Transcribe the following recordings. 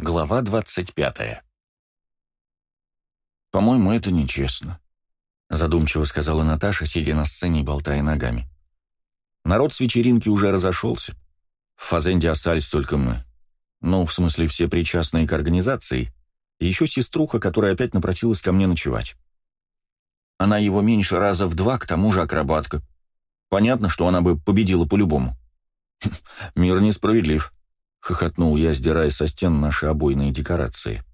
Глава 25 «По-моему, это нечестно», — задумчиво сказала Наташа, сидя на сцене и болтая ногами. «Народ с вечеринки уже разошелся. В Фазенде остались только мы. Ну, в смысле, все причастные к организации, и еще сеструха, которая опять напросилась ко мне ночевать. Она его меньше раза в два, к тому же акробатка. Понятно, что она бы победила по-любому. Мир несправедлив». — хохотнул я, сдирая со стен наши обойные декорации.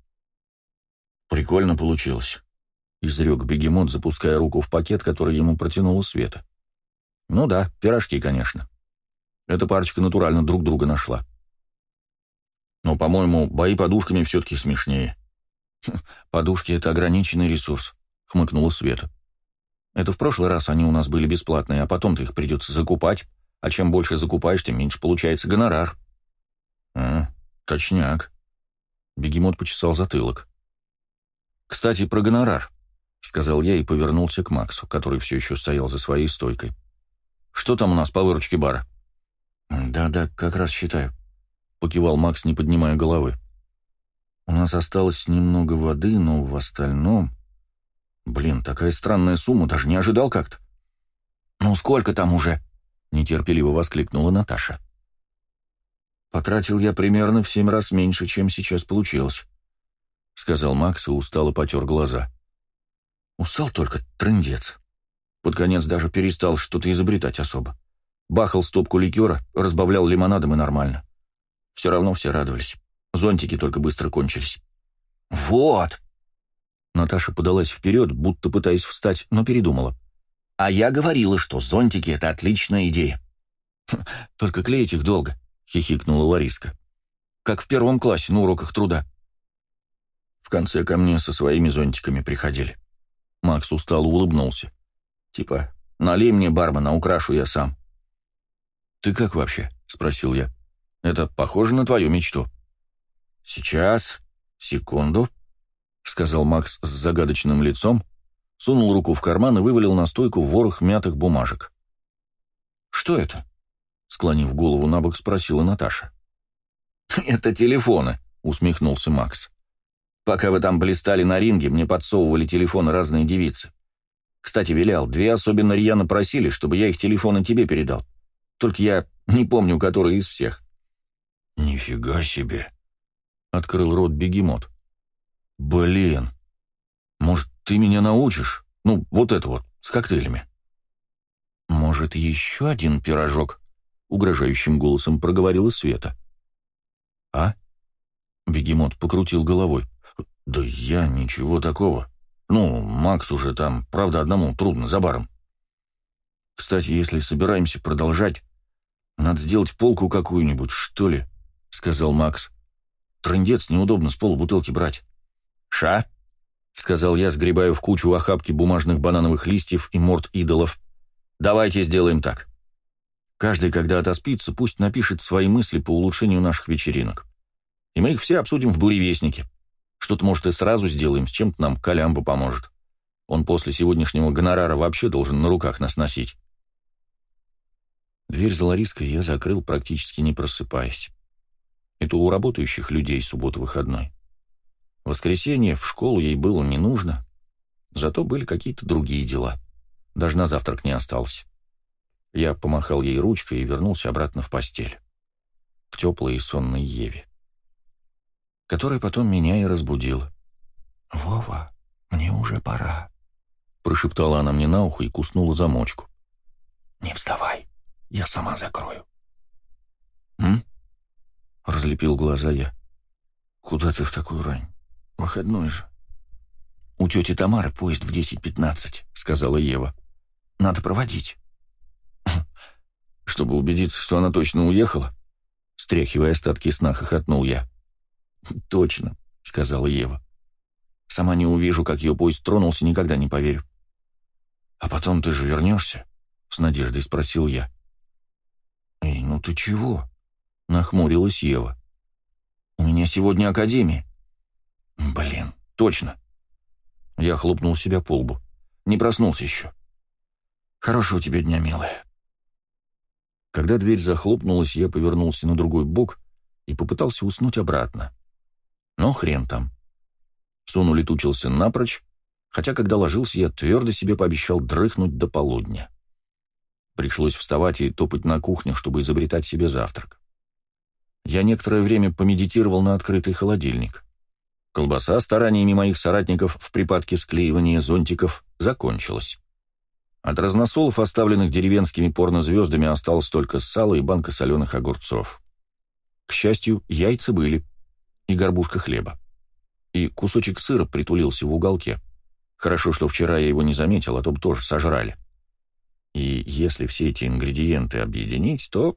«Прикольно получилось», — изрек бегемот, запуская руку в пакет, который ему протянула Света. «Ну да, пирожки, конечно. Эта парочка натурально друг друга нашла. Но, по-моему, бои подушками все-таки смешнее». «Хм, «Подушки — это ограниченный ресурс», — хмыкнула Света. «Это в прошлый раз они у нас были бесплатные, а потом-то их придется закупать, а чем больше закупаешь, тем меньше получается гонорар». «А, точняк». Бегемот почесал затылок. «Кстати, про гонорар», — сказал я и повернулся к Максу, который все еще стоял за своей стойкой. «Что там у нас по выручке бара?» «Да-да, как раз считаю», — покивал Макс, не поднимая головы. «У нас осталось немного воды, но в остальном...» «Блин, такая странная сумма, даже не ожидал как-то». «Ну сколько там уже?» — нетерпеливо воскликнула Наташа. Потратил я примерно в семь раз меньше, чем сейчас получилось», — сказал Макс и устало потер глаза. «Устал только трындец. Под конец даже перестал что-то изобретать особо. Бахал стопку ликера, разбавлял лимонадом и нормально. Все равно все радовались. Зонтики только быстро кончились». «Вот!» Наташа подалась вперед, будто пытаясь встать, но передумала. «А я говорила, что зонтики — это отличная идея. Только клеить их долго. — хихикнула Лариска. «Как в первом классе на уроках труда». В конце ко мне со своими зонтиками приходили. Макс устало улыбнулся. Типа, налей мне бармена, украшу я сам. «Ты как вообще?» — спросил я. «Это похоже на твою мечту». «Сейчас, секунду», — сказал Макс с загадочным лицом, сунул руку в карман и вывалил на стойку ворох мятых бумажек. «Что это?» Склонив голову на бок, спросила Наташа. «Это телефоны», — усмехнулся Макс. «Пока вы там блистали на ринге, мне подсовывали телефоны разные девицы. Кстати, Вилял, две особенно рьяно просили, чтобы я их телефоны тебе передал. Только я не помню, который из всех». «Нифига себе!» — открыл рот бегемот. «Блин! Может, ты меня научишь? Ну, вот это вот, с коктейлями». «Может, еще один пирожок?» Угрожающим голосом проговорила Света. «А?» Бегемот покрутил головой. «Да я ничего такого. Ну, Макс уже там, правда, одному трудно, за баром. Кстати, если собираемся продолжать, надо сделать полку какую-нибудь, что ли?» — сказал Макс. «Трындец неудобно с полубутылки брать». «Ша?» — сказал я, сгребая в кучу охапки бумажных банановых листьев и морд идолов. «Давайте сделаем так. Каждый, когда отоспится, пусть напишет свои мысли по улучшению наших вечеринок. И мы их все обсудим в буревестнике. Что-то, может, и сразу сделаем, с чем-то нам Колямба поможет. Он после сегодняшнего гонорара вообще должен на руках нас носить. Дверь за Лариской я закрыл, практически не просыпаясь. Это у работающих людей суббота выходной. В воскресенье в школу ей было не нужно, зато были какие-то другие дела. Даже на завтрак не осталось. Я помахал ей ручкой и вернулся обратно в постель. К теплой и сонной Еве. Которая потом меня и разбудила. «Вова, мне уже пора», — прошептала она мне на ухо и куснула замочку. «Не вставай, я сама закрою». «М?» — разлепил глаза я. «Куда ты в такую рань? Выходной же». «У тети Тамары поезд в 10.15», — сказала Ева. «Надо проводить». Чтобы убедиться, что она точно уехала, стряхивая остатки сна, хохотнул я. «Точно», — сказала Ева. «Сама не увижу, как ее поезд тронулся, никогда не поверю». «А потом ты же вернешься?» — с надеждой спросил я. «Эй, ну ты чего?» — нахмурилась Ева. «У меня сегодня академия». «Блин, точно». Я хлопнул себя по лбу. Не проснулся еще. «Хорошего тебе дня, милая». Когда дверь захлопнулась, я повернулся на другой бок и попытался уснуть обратно. Но хрен там. Сон улетучился напрочь, хотя, когда ложился, я твердо себе пообещал дрыхнуть до полудня. Пришлось вставать и топать на кухню, чтобы изобретать себе завтрак. Я некоторое время помедитировал на открытый холодильник. Колбаса стараниями моих соратников в припадке склеивания зонтиков закончилась. От разносолов, оставленных деревенскими порнозвездами, осталось только сало и банка соленых огурцов. К счастью, яйца были, и горбушка хлеба. И кусочек сыра притулился в уголке. Хорошо, что вчера я его не заметил, а то бы тоже сожрали. И если все эти ингредиенты объединить, то...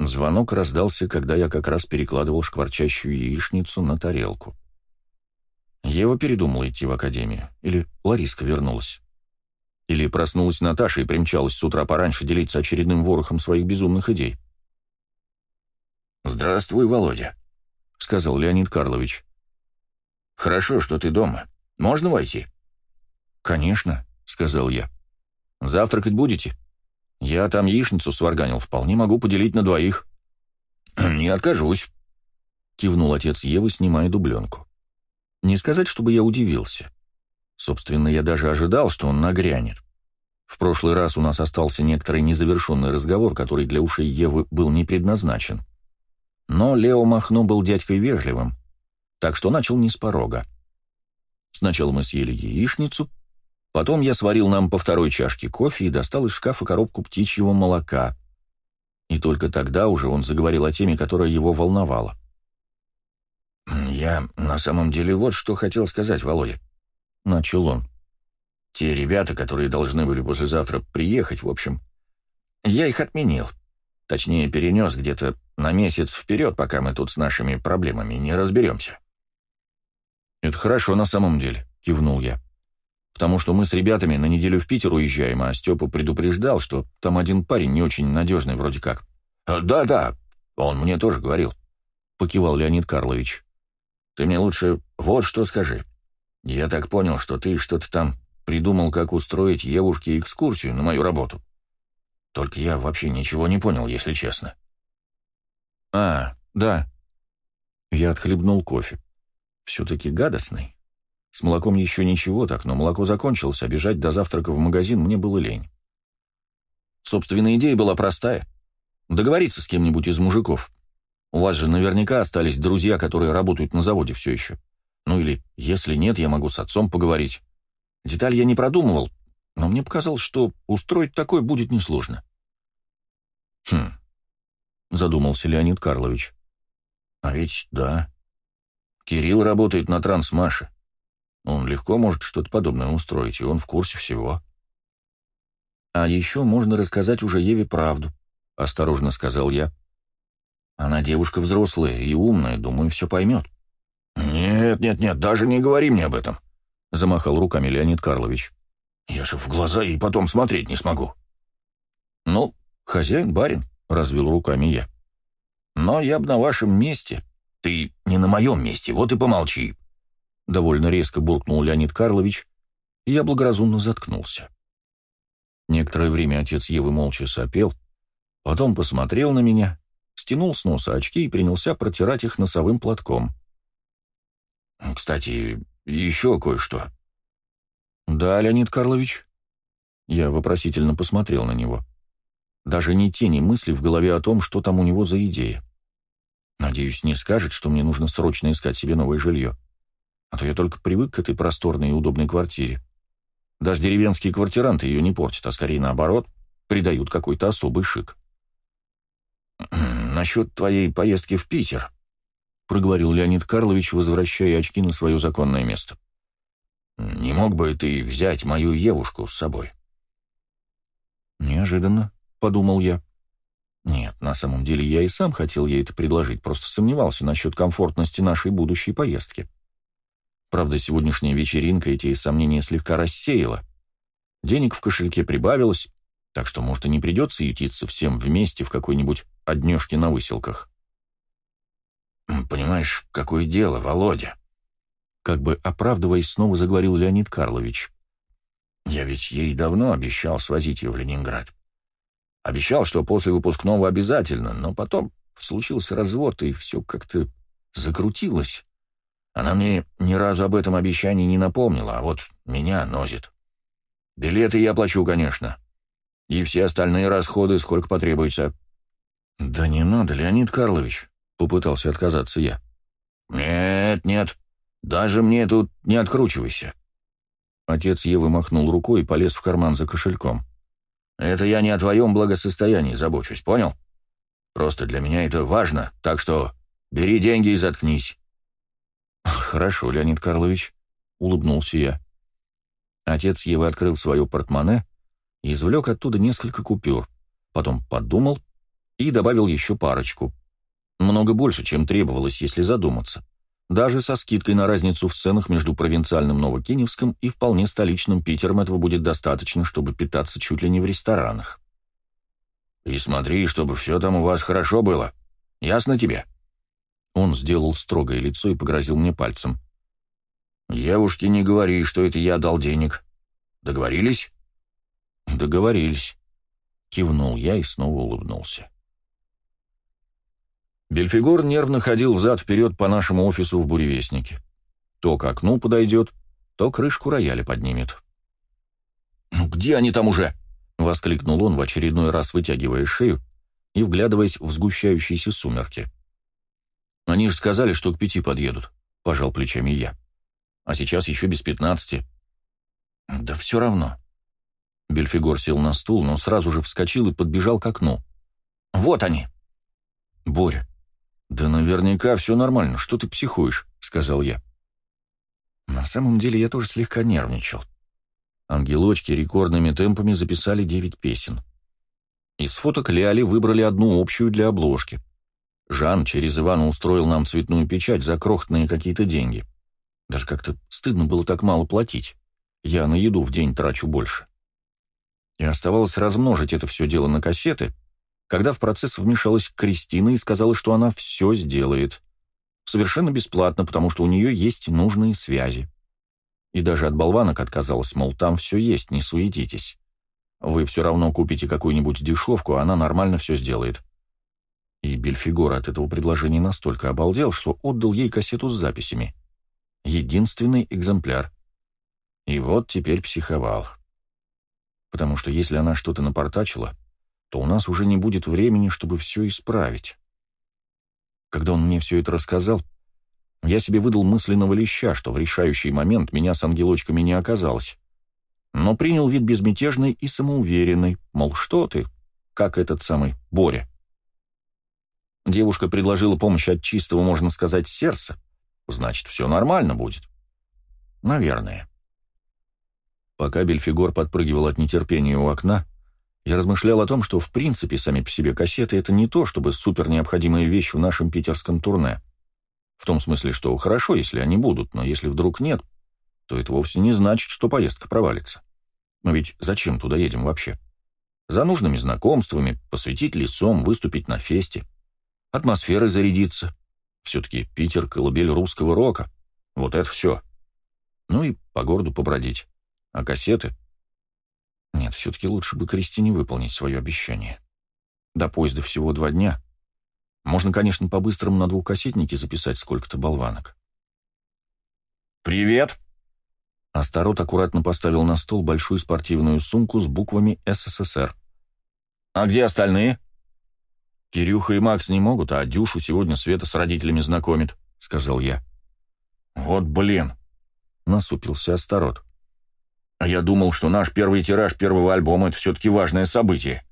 Звонок раздался, когда я как раз перекладывал шкварчащую яичницу на тарелку. Ева передумала идти в академию. Или Лариска вернулась. Или проснулась Наташа и примчалась с утра пораньше делиться очередным ворохом своих безумных идей. «Здравствуй, Володя», — сказал Леонид Карлович. «Хорошо, что ты дома. Можно войти?» «Конечно», — сказал я. «Завтракать будете? Я там яичницу сварганил, вполне могу поделить на двоих». «Не откажусь», — кивнул отец Евы, снимая дубленку. Не сказать, чтобы я удивился. Собственно, я даже ожидал, что он нагрянет. В прошлый раз у нас остался некоторый незавершенный разговор, который для ушей Евы был не предназначен. Но Лео Махно был дядькой вежливым, так что начал не с порога. Сначала мы съели яичницу, потом я сварил нам по второй чашке кофе и достал из шкафа коробку птичьего молока. И только тогда уже он заговорил о теме, которая его волновала. «Я на самом деле вот что хотел сказать, Володя», — начал он. «Те ребята, которые должны были послезавтра приехать, в общем, я их отменил. Точнее, перенес где-то на месяц вперед, пока мы тут с нашими проблемами не разберемся. «Это хорошо на самом деле», — кивнул я. «Потому что мы с ребятами на неделю в Питер уезжаем, а Степа предупреждал, что там один парень не очень надежный вроде как». «Да-да, он мне тоже говорил», — покивал Леонид Карлович. «Ты мне лучше вот что скажи. Я так понял, что ты что-то там придумал, как устроить Евушке экскурсию на мою работу. Только я вообще ничего не понял, если честно. А, да. Я отхлебнул кофе. Все-таки гадостный. С молоком еще ничего так, но молоко закончилось, а бежать до завтрака в магазин мне было лень. Собственная идея была простая. Договориться с кем-нибудь из мужиков. У вас же наверняка остались друзья, которые работают на заводе все еще. Ну или, если нет, я могу с отцом поговорить. Деталь я не продумывал, но мне показалось, что устроить такое будет несложно. «Хм», — задумался Леонид Карлович. «А ведь да. Кирилл работает на трансмаше. Он легко может что-то подобное устроить, и он в курсе всего». «А еще можно рассказать уже Еве правду», — осторожно сказал я. «Она девушка взрослая и умная, думаю, все поймет». «Нет, нет, нет, даже не говори мне об этом», — замахал руками Леонид Карлович. Я же в глаза и потом смотреть не смогу. Ну, хозяин барин, развел руками я. Но я бы на вашем месте. Ты не на моем месте, вот и помолчи. Довольно резко буркнул Леонид Карлович, и я благоразумно заткнулся. Некоторое время отец Евы молча сопел, потом посмотрел на меня, стянул с носа очки и принялся протирать их носовым платком. «Кстати, еще кое-что», «Да, Леонид Карлович?» Я вопросительно посмотрел на него. Даже ни тени мысли в голове о том, что там у него за идея. Надеюсь, не скажет, что мне нужно срочно искать себе новое жилье. А то я только привык к этой просторной и удобной квартире. Даже деревенские квартиранты ее не портят, а скорее наоборот, придают какой-то особый шик. «Насчет твоей поездки в Питер», — проговорил Леонид Карлович, возвращая очки на свое законное место. — не мог бы ты взять мою Евушку с собой?» «Неожиданно», — подумал я. «Нет, на самом деле я и сам хотел ей это предложить, просто сомневался насчет комфортности нашей будущей поездки. Правда, сегодняшняя вечеринка эти сомнения слегка рассеяла. Денег в кошельке прибавилось, так что, может, и не придется ютиться всем вместе в какой-нибудь однешке на выселках». «Понимаешь, какое дело, Володя?» Как бы оправдываясь, снова заговорил Леонид Карлович. «Я ведь ей давно обещал свозить ее в Ленинград. Обещал, что после выпускного обязательно, но потом случился развод, и все как-то закрутилась. Она мне ни разу об этом обещании не напомнила, а вот меня носит. Билеты я плачу, конечно. И все остальные расходы, сколько потребуется. «Да не надо, Леонид Карлович», — попытался отказаться я. «Нет, нет, даже мне тут не откручивайся». Отец Евы махнул рукой и полез в карман за кошельком. «Это я не о твоем благосостоянии забочусь, понял? Просто для меня это важно, так что бери деньги и заткнись». «Хорошо, Леонид Карлович», — улыбнулся я. Отец Евы открыл свое портмоне и извлек оттуда несколько купюр, потом подумал и добавил еще парочку. Много больше, чем требовалось, если задуматься. Даже со скидкой на разницу в ценах между провинциальным Новокиневском и вполне столичным Питером этого будет достаточно, чтобы питаться чуть ли не в ресторанах. «И смотри, чтобы все там у вас хорошо было. Ясно тебе?» Он сделал строгое лицо и погрозил мне пальцем. «Девушке не говори, что это я дал денег. Договорились?» «Договорились», — кивнул я и снова улыбнулся. Бельфигор нервно ходил взад-вперед по нашему офису в буревестнике. То к окну подойдет, то крышку рояля поднимет. «Ну где они там уже?» — воскликнул он в очередной раз, вытягивая шею и вглядываясь в сгущающиеся сумерки. «Они же сказали, что к пяти подъедут», — пожал плечами я. «А сейчас еще без пятнадцати». «Да все равно». Бельфигор сел на стул, но сразу же вскочил и подбежал к окну. «Вот они!» «Боря, «Да наверняка все нормально, что ты психуешь», — сказал я. На самом деле я тоже слегка нервничал. Ангелочки рекордными темпами записали девять песен. Из фоток Ляли выбрали одну общую для обложки. Жан через Ивана устроил нам цветную печать за крохотные какие-то деньги. Даже как-то стыдно было так мало платить. Я на еду в день трачу больше. И оставалось размножить это все дело на кассеты — когда в процесс вмешалась Кристина и сказала, что она все сделает. Совершенно бесплатно, потому что у нее есть нужные связи. И даже от болванок отказалась, мол, там все есть, не суетитесь. Вы все равно купите какую-нибудь дешевку, она нормально все сделает. И Бельфигор от этого предложения настолько обалдел, что отдал ей кассету с записями. Единственный экземпляр. И вот теперь психовал. Потому что если она что-то напортачила, то у нас уже не будет времени, чтобы все исправить. Когда он мне все это рассказал, я себе выдал мысленного леща, что в решающий момент меня с ангелочками не оказалось. Но принял вид безмятежный и самоуверенный, мол, что ты, как этот самый Боря. Девушка предложила помощь от чистого, можно сказать, сердца. Значит, все нормально будет. Наверное. Пока Бельфигор подпрыгивал от нетерпения у окна, я размышлял о том, что в принципе сами по себе кассеты — это не то, чтобы супер необходимая вещь в нашем питерском турне. В том смысле, что хорошо, если они будут, но если вдруг нет, то это вовсе не значит, что поездка провалится. Но ведь зачем туда едем вообще? За нужными знакомствами, посвятить лицом, выступить на фесте. Атмосферой зарядиться. Все-таки Питер — колыбель русского рока. Вот это все. Ну и по городу побродить. А кассеты нет, все-таки лучше бы Кристине выполнить свое обещание. До поезда всего два дня. Можно, конечно, по-быстрому на двухкассетнике записать сколько-то болванок. «Привет!» Астарот аккуратно поставил на стол большую спортивную сумку с буквами «СССР». «А где остальные?» «Кирюха и Макс не могут, а Дюшу сегодня Света с родителями знакомит», — сказал я. «Вот блин!» — насупился Астарот. А я думал, что наш первый тираж первого альбома — это все-таки важное событие.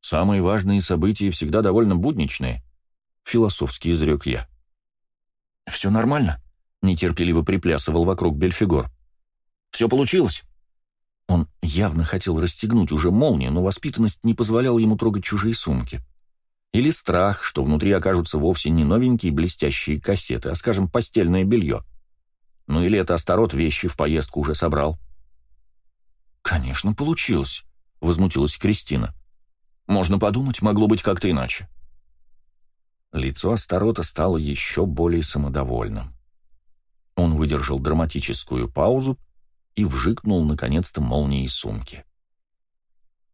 Самые важные события всегда довольно будничные, — философски изрек я. «Все нормально?» — нетерпеливо приплясывал вокруг Бельфигор. «Все получилось?» Он явно хотел расстегнуть уже молнию, но воспитанность не позволяла ему трогать чужие сумки. Или страх, что внутри окажутся вовсе не новенькие блестящие кассеты, а, скажем, постельное белье. Ну или это Астарот вещи в поездку уже собрал. «Конечно, получилось», — возмутилась Кристина. «Можно подумать, могло быть как-то иначе». Лицо Астарота стало еще более самодовольным. Он выдержал драматическую паузу и вжикнул, наконец-то, молнией сумки.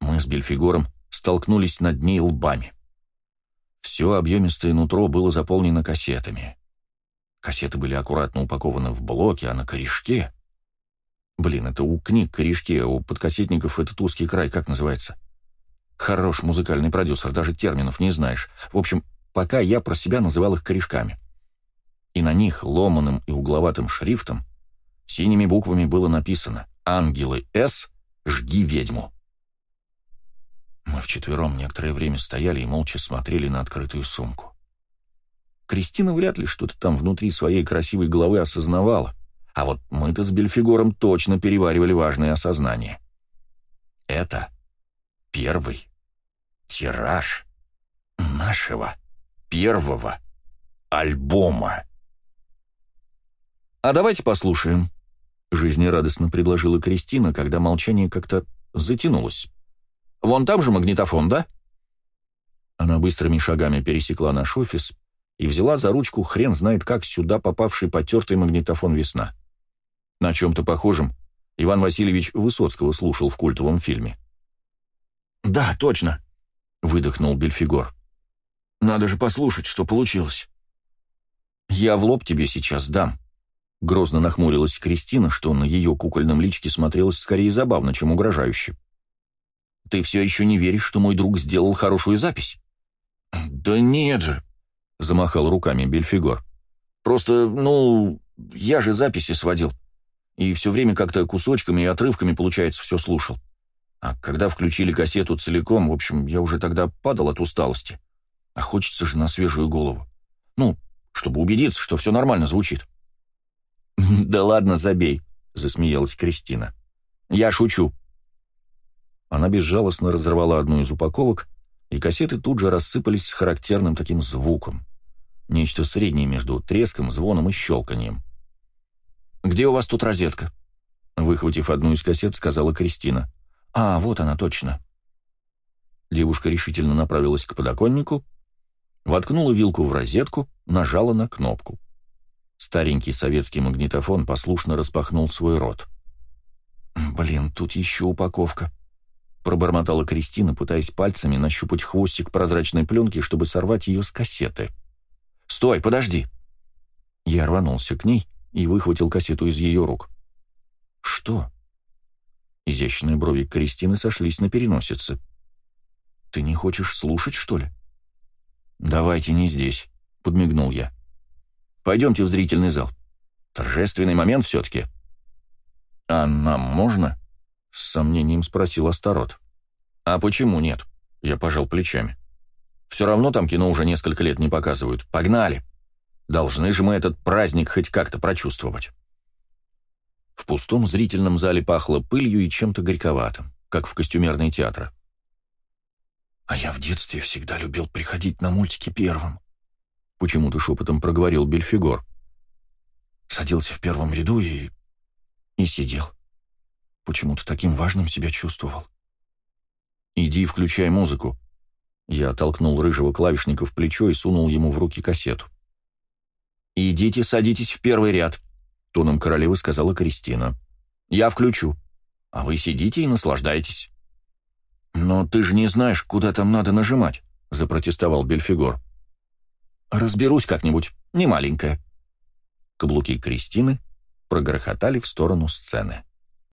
Мы с Бельфигором столкнулись над ней лбами. Все объемистое нутро было заполнено кассетами. Кассеты были аккуратно упакованы в блоки, а на корешке... Блин, это у книг корешки, а у подкассетников этот узкий край как называется? Хорош музыкальный продюсер, даже терминов не знаешь. В общем, пока я про себя называл их корешками. И на них ломаным и угловатым шрифтом синими буквами было написано «Ангелы С, жги ведьму». Мы вчетвером некоторое время стояли и молча смотрели на открытую сумку. Кристина вряд ли что-то там внутри своей красивой головы осознавала, а вот мы-то с Бельфигором точно переваривали важные осознания. Это первый тираж нашего первого альбома. «А давайте послушаем», — жизнерадостно предложила Кристина, когда молчание как-то затянулось. «Вон там же магнитофон, да?» Она быстрыми шагами пересекла наш офис и взяла за ручку хрен знает как сюда попавший потертый магнитофон «Весна». На чем-то похожем Иван Васильевич Высоцкого слушал в культовом фильме. «Да, точно», — выдохнул Бельфигор. «Надо же послушать, что получилось». «Я в лоб тебе сейчас дам», — грозно нахмурилась Кристина, что на ее кукольном личке смотрелось скорее забавно, чем угрожающе. «Ты все еще не веришь, что мой друг сделал хорошую запись?» «Да нет же», — замахал руками Бельфигор. «Просто, ну, я же записи сводил. И все время как-то кусочками и отрывками, получается, все слушал. А когда включили кассету целиком, в общем, я уже тогда падал от усталости. А хочется же на свежую голову. Ну, чтобы убедиться, что все нормально звучит». «Да ладно, забей», — засмеялась Кристина. «Я шучу». Она безжалостно разорвала одну из упаковок, и кассеты тут же рассыпались с характерным таким звуком. Нечто среднее между треском, звоном и щелканием. «Где у вас тут розетка?» Выхватив одну из кассет, сказала Кристина. «А, вот она, точно». Девушка решительно направилась к подоконнику, воткнула вилку в розетку, нажала на кнопку. Старенький советский магнитофон послушно распахнул свой рот. «Блин, тут еще упаковка», — пробормотала Кристина, пытаясь пальцами нащупать хвостик прозрачной пленки, чтобы сорвать ее с кассеты. «Стой, подожди!» Я рванулся к ней и выхватил кассету из ее рук. «Что?» Изящные брови Кристины сошлись на переносице. «Ты не хочешь слушать, что ли?» «Давайте не здесь», — подмигнул я. «Пойдемте в зрительный зал. Торжественный момент все-таки». «А нам можно?» — с сомнением спросил Астарот. «А почему нет?» — я пожал плечами. Все равно там кино уже несколько лет не показывают. Погнали! Должны же мы этот праздник хоть как-то прочувствовать. В пустом зрительном зале пахло пылью и чем-то горьковатым, как в костюмерной театра. «А я в детстве всегда любил приходить на мультики первым», — почему-то шепотом проговорил Бельфигор. Садился в первом ряду и... и сидел. Почему-то таким важным себя чувствовал. «Иди включай музыку», я толкнул рыжего клавишника в плечо и сунул ему в руки кассету. «Идите, садитесь в первый ряд», — тоном королевы сказала Кристина. «Я включу. А вы сидите и наслаждайтесь». «Но ты же не знаешь, куда там надо нажимать», — запротестовал Бельфигор. «Разберусь как-нибудь, не маленькая». Каблуки Кристины прогрохотали в сторону сцены.